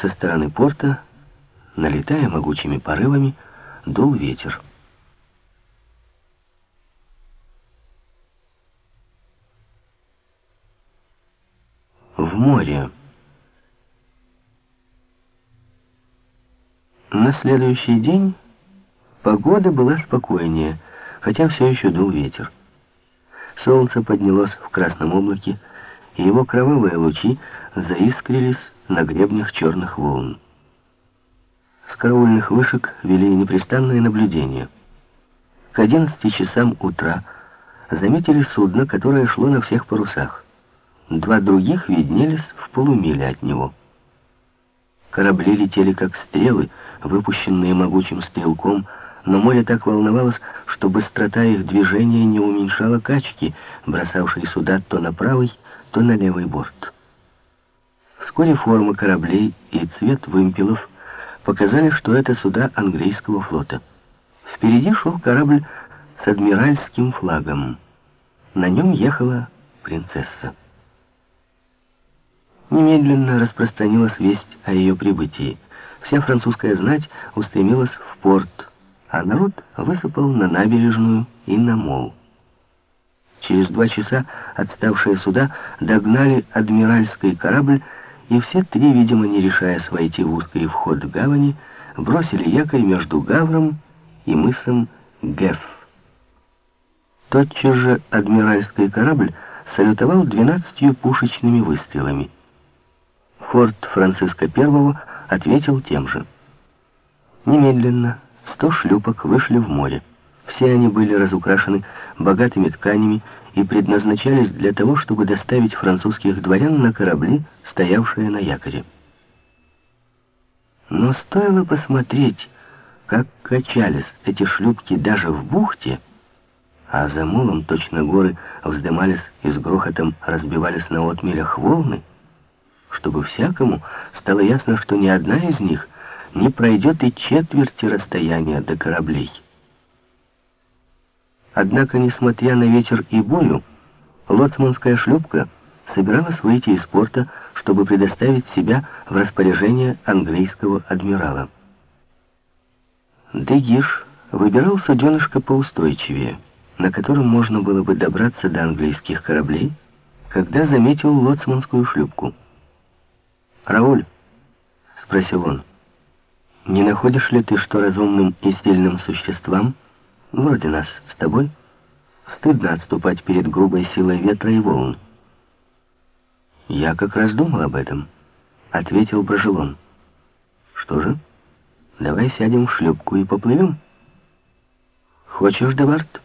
Со стороны порта, налетая могучими порывами, дул ветер. В море. На следующий день погода была спокойнее, хотя все еще дул ветер. Солнце поднялось в красном облаке, его кровавые лучи заискрились на гребнях черных волн. С караульных вышек вели непрестанное наблюдение. К 11 часам утра заметили судно, которое шло на всех парусах. Два других виднелись в полумиле от него. Корабли летели как стрелы, выпущенные могучим стрелком, но море так волновалось, что быстрота их движения не уменьшала качки, бросавшей суда то на правый, то на левый борт. Вскоре форма кораблей и цвет вымпелов показали, что это суда английского флота. Впереди шел корабль с адмиральским флагом. На нем ехала принцесса. Немедленно распространилась весть о ее прибытии. Вся французская знать устремилась в порт, а народ высыпал на набережную и на мол. Через два часа отставшие суда догнали адмиральский корабль, и все три, видимо, не решаясь войти в узкий вход гавани, бросили якорь между Гавром и мысом Геф. Тотчас же адмиральский корабль салютовал двенадцатью пушечными выстрелами. Форт Франциска I ответил тем же. Немедленно сто шлюпок вышли в море. Все они были разукрашены богатыми тканями и предназначались для того, чтобы доставить французских дворян на корабли, стоявшие на якоре. Но стоило посмотреть, как качались эти шлюпки даже в бухте, а за мулом точно горы вздымались и с грохотом разбивались на отмелях волны, чтобы всякому стало ясно, что ни одна из них не пройдет и четверти расстояния до кораблей. Однако, несмотря на ветер и бурю, лоцманская шлюпка собиралась выйти из порта, чтобы предоставить себя в распоряжение английского адмирала. Дегиш выбирал суденышко поустойчивее, на котором можно было бы добраться до английских кораблей, когда заметил лоцманскую шлюпку. «Рауль», — спросил он, — «не находишь ли ты, что разумным и сильным существам вроде нас с тобой, стыдно отступать перед грубой силой ветра и волн. «Я как раз думал об этом», — ответил Брожелон. «Что же, давай сядем в шлюпку и поплывем?» «Хочешь, Девард?»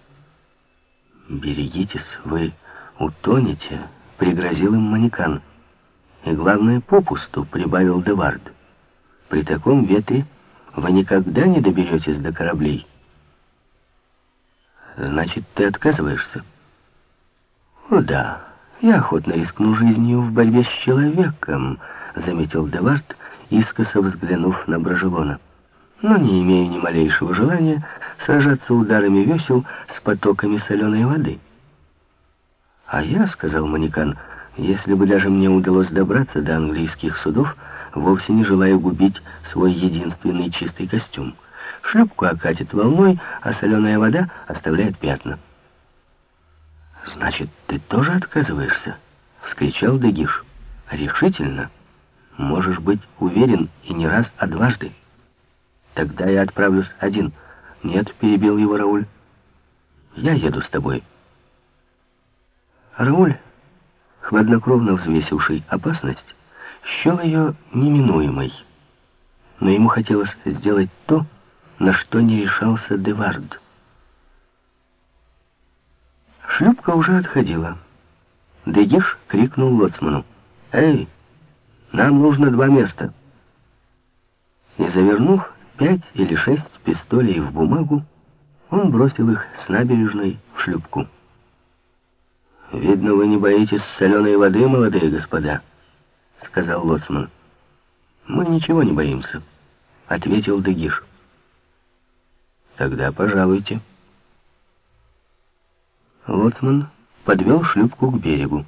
«Берегитесь, вы утонете», — пригрозил им Манекан. «И главное, попусту», — прибавил Девард. «При таком ветре вы никогда не доберетесь до кораблей». Значит, ты отказываешься? О, да. Я охотно рискну жизнью в борьбе с человеком, заметил Девард, искоса взглянув на Брожелона. Но не имею ни малейшего желания сражаться ударами весел с потоками соленой воды. А я, сказал Манекан, если бы даже мне удалось добраться до английских судов, вовсе не желаю губить свой единственный чистый костюм. Шлюпку окатит волной, а соленая вода оставляет пятна. «Значит, ты тоже отказываешься?» — вскричал Дегиш. «Решительно. Можешь быть уверен и не раз, а дважды. Тогда я отправлюсь один». «Нет», — перебил его Рауль. «Я еду с тобой». Рауль, хладнокровно взвесивший опасность, счел ее неминуемой. Но ему хотелось сделать то, на что не решался Девард. Шлюпка уже отходила. Дегиш крикнул лоцману. «Эй, нам нужно два места!» И завернув пять или шесть пистолей в бумагу, он бросил их с набережной в шлюпку. «Видно, вы не боитесь соленой воды, молодые господа», — сказал лоцман. «Мы ничего не боимся», — ответил Дегиш. Тогда пожалуйте. Лоцман подвел шлюпку к берегу.